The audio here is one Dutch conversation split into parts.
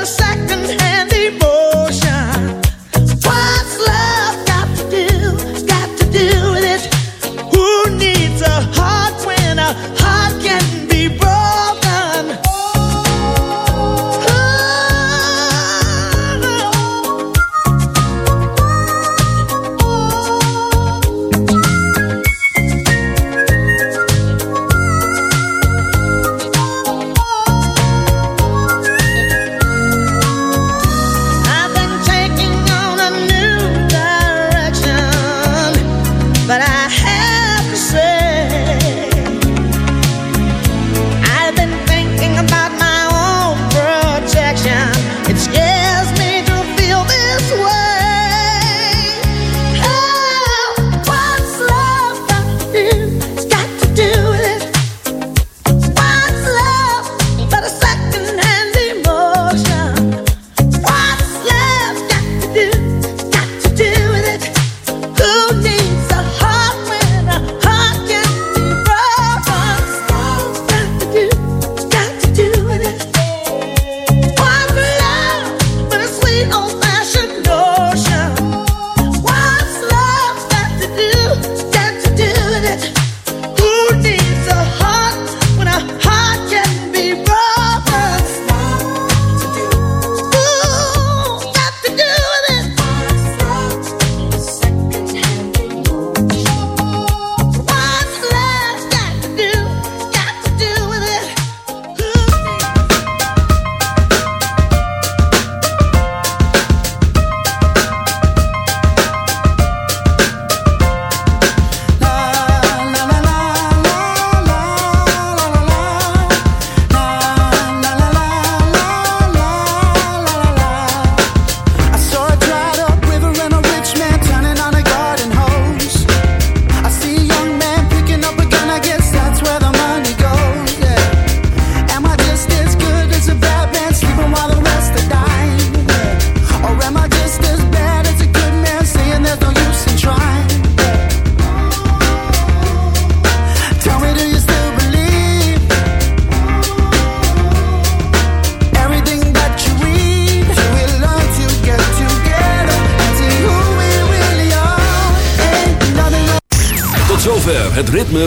better sack.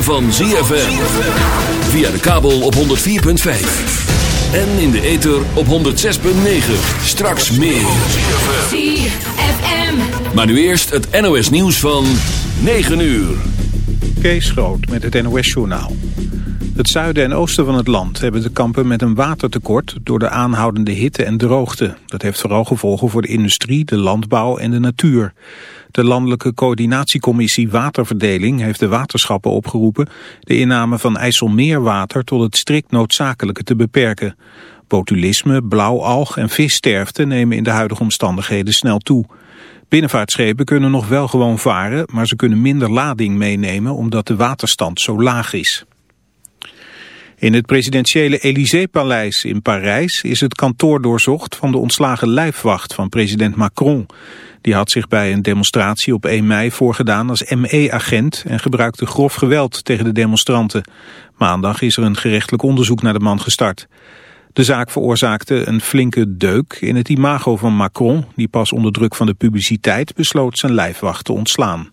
Van ZFM. Via de kabel op 104.5. En in de ether op 106.9. Straks meer. ZFM. Maar nu eerst het NOS nieuws van 9 uur. Kees Groot met het NOS journaal. Het zuiden en oosten van het land hebben te kampen met een watertekort door de aanhoudende hitte en droogte. Dat heeft vooral gevolgen voor de industrie, de landbouw en de natuur. De Landelijke Coördinatiecommissie Waterverdeling heeft de waterschappen opgeroepen de inname van IJsselmeerwater tot het strikt noodzakelijke te beperken. Botulisme, blauwalg en vissterfte nemen in de huidige omstandigheden snel toe. Binnenvaartschepen kunnen nog wel gewoon varen, maar ze kunnen minder lading meenemen omdat de waterstand zo laag is. In het presidentiële Élysée-paleis in Parijs is het kantoor doorzocht van de ontslagen lijfwacht van president Macron. Die had zich bij een demonstratie op 1 mei voorgedaan als ME-agent en gebruikte grof geweld tegen de demonstranten. Maandag is er een gerechtelijk onderzoek naar de man gestart. De zaak veroorzaakte een flinke deuk in het imago van Macron, die pas onder druk van de publiciteit besloot zijn lijfwacht te ontslaan.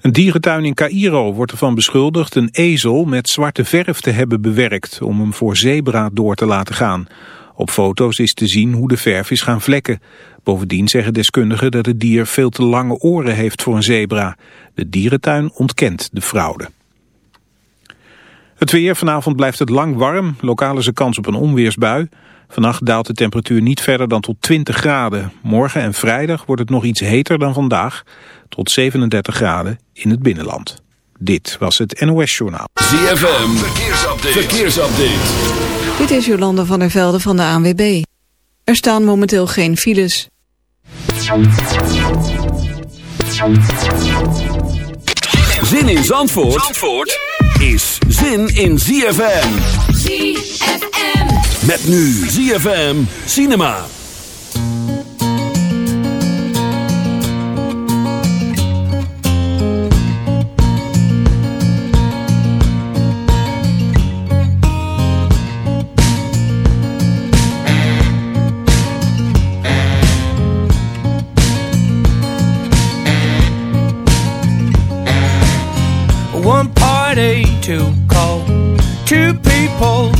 Een dierentuin in Cairo wordt ervan beschuldigd een ezel met zwarte verf te hebben bewerkt om hem voor zebra door te laten gaan. Op foto's is te zien hoe de verf is gaan vlekken. Bovendien zeggen deskundigen dat het dier veel te lange oren heeft voor een zebra. De dierentuin ontkent de fraude. Het weer, vanavond blijft het lang warm. Lokaal is kans op een onweersbui. Vannacht daalt de temperatuur niet verder dan tot 20 graden. Morgen en vrijdag wordt het nog iets heter dan vandaag, tot 37 graden in het binnenland. Dit was het NOS Journaal. ZFM, verkeersupdate. verkeersupdate. Dit is Jolanda van der Velde van de ANWB. Er staan momenteel geen files. Zin in Zandvoort, is zin in ZFM. ZFM. Met nu ZFM Cinema. One party, two call, two people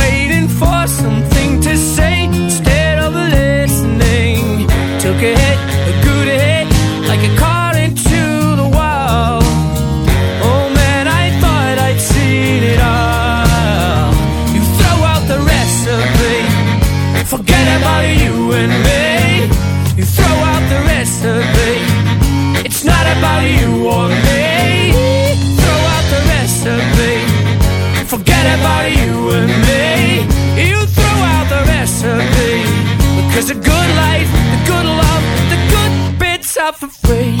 Afraid.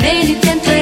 美丽天堂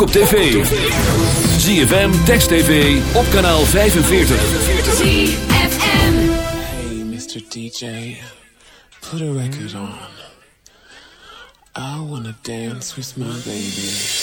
ook op tv. ZFM, Text TV, op kanaal 45. ZFM. Hey, Mr. DJ, put a record on. I wanna dance with my baby.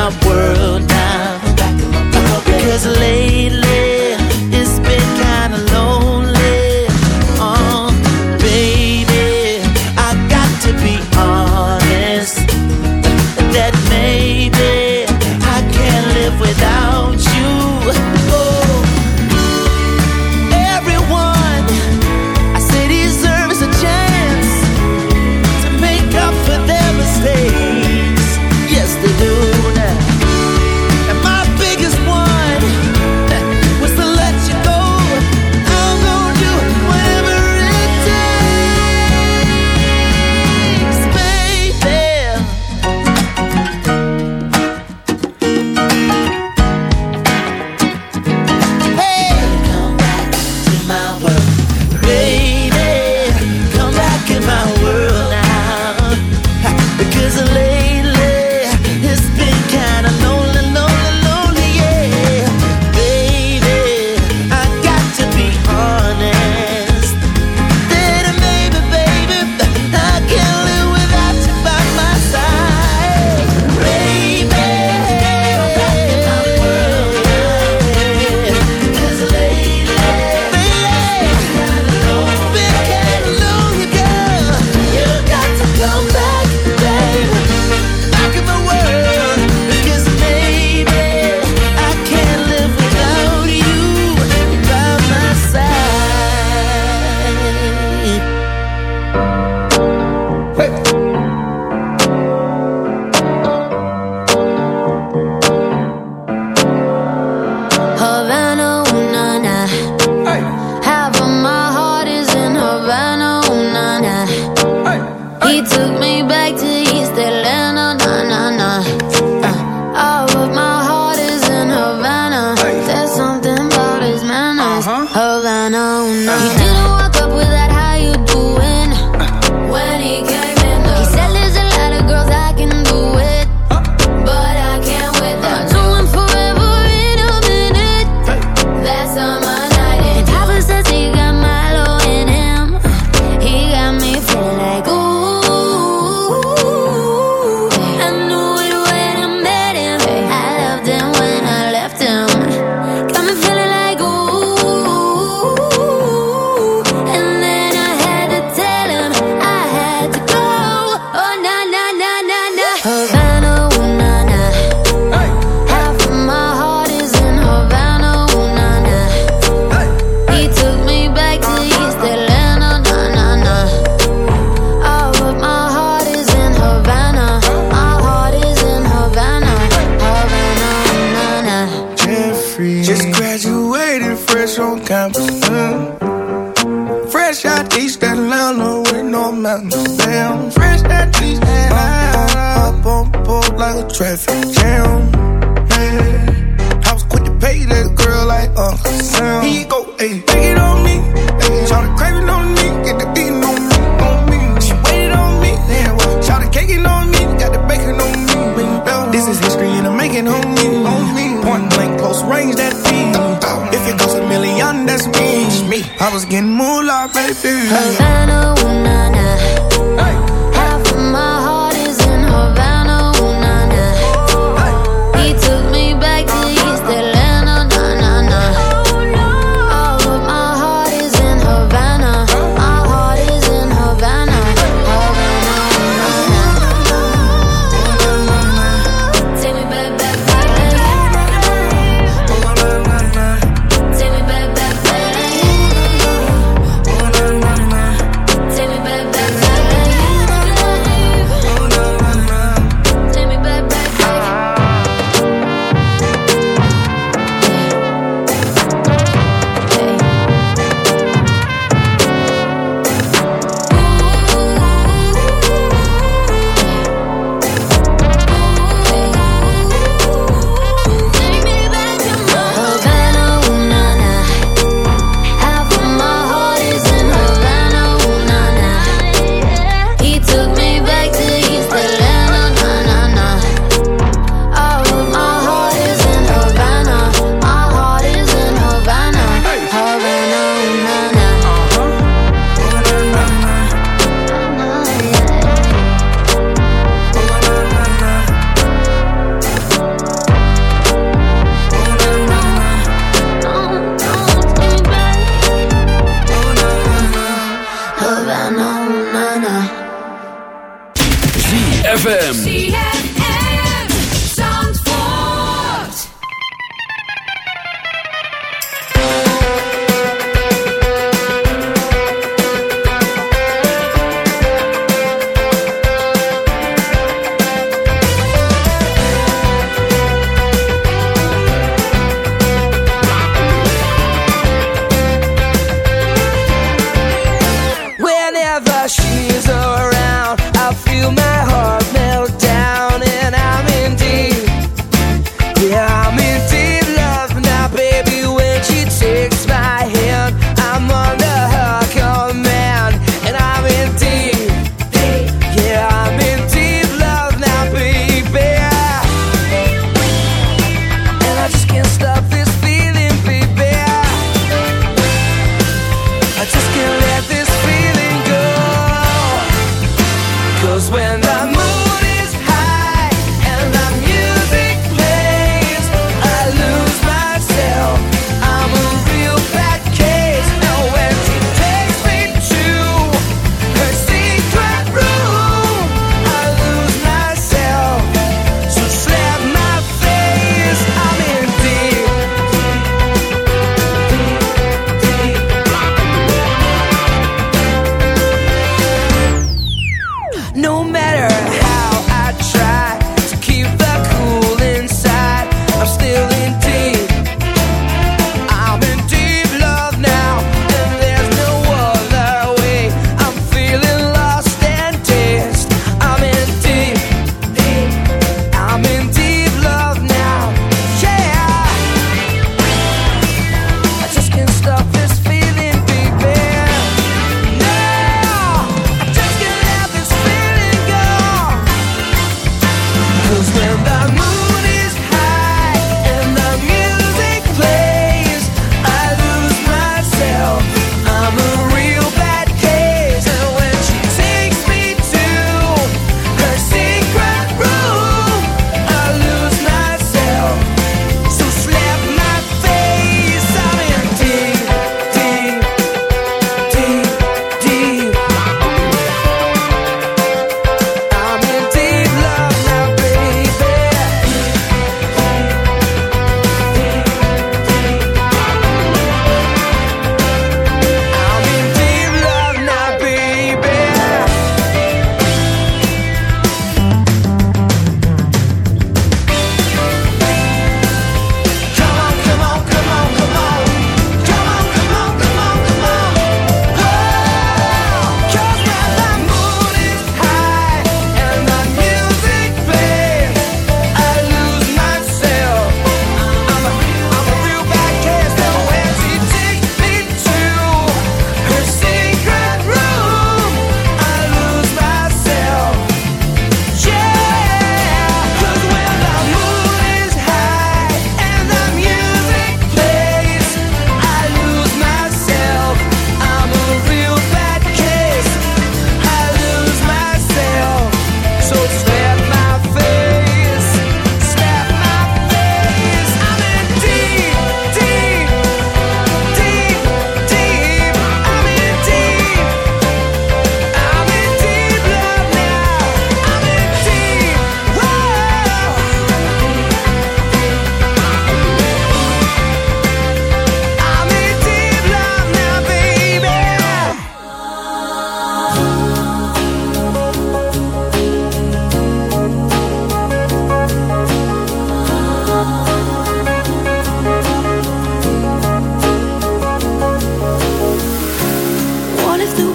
my world now. Because. took me.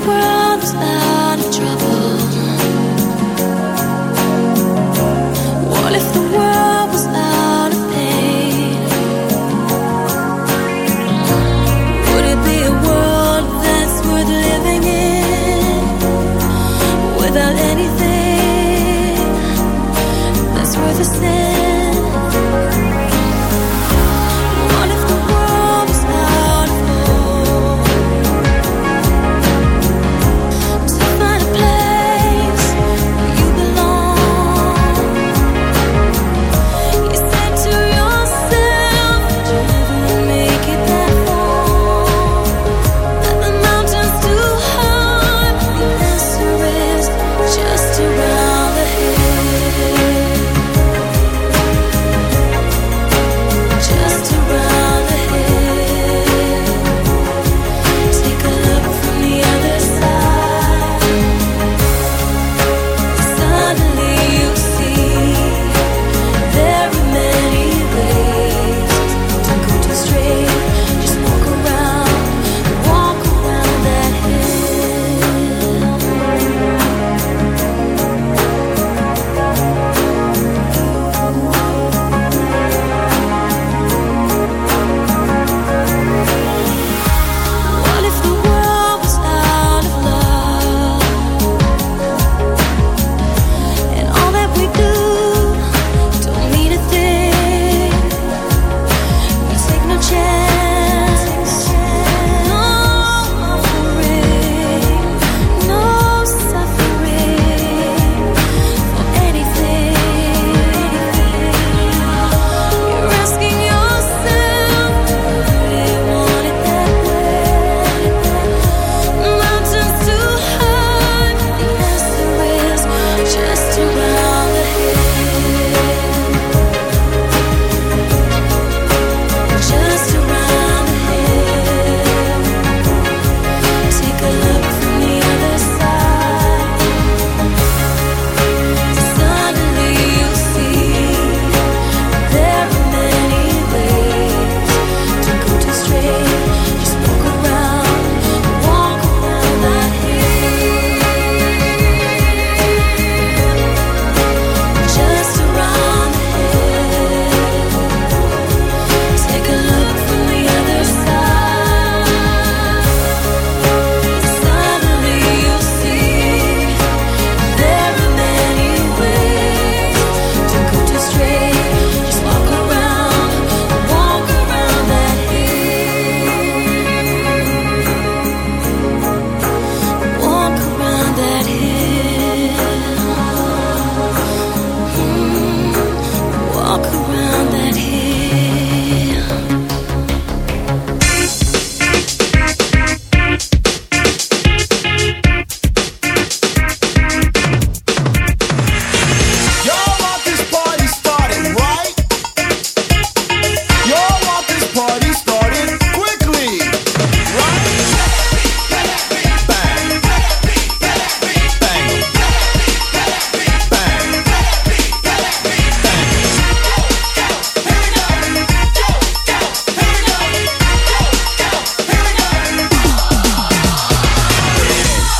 world.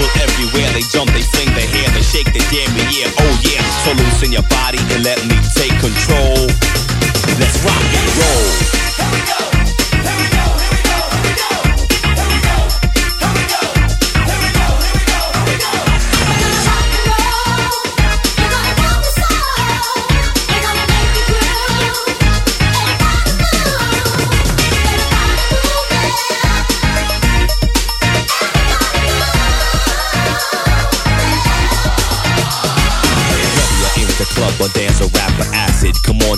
People everywhere, they jump, they fling they hair, they shake they damn yeah, oh yeah. So loosen your body and let me take control. Let's rock and roll. Whether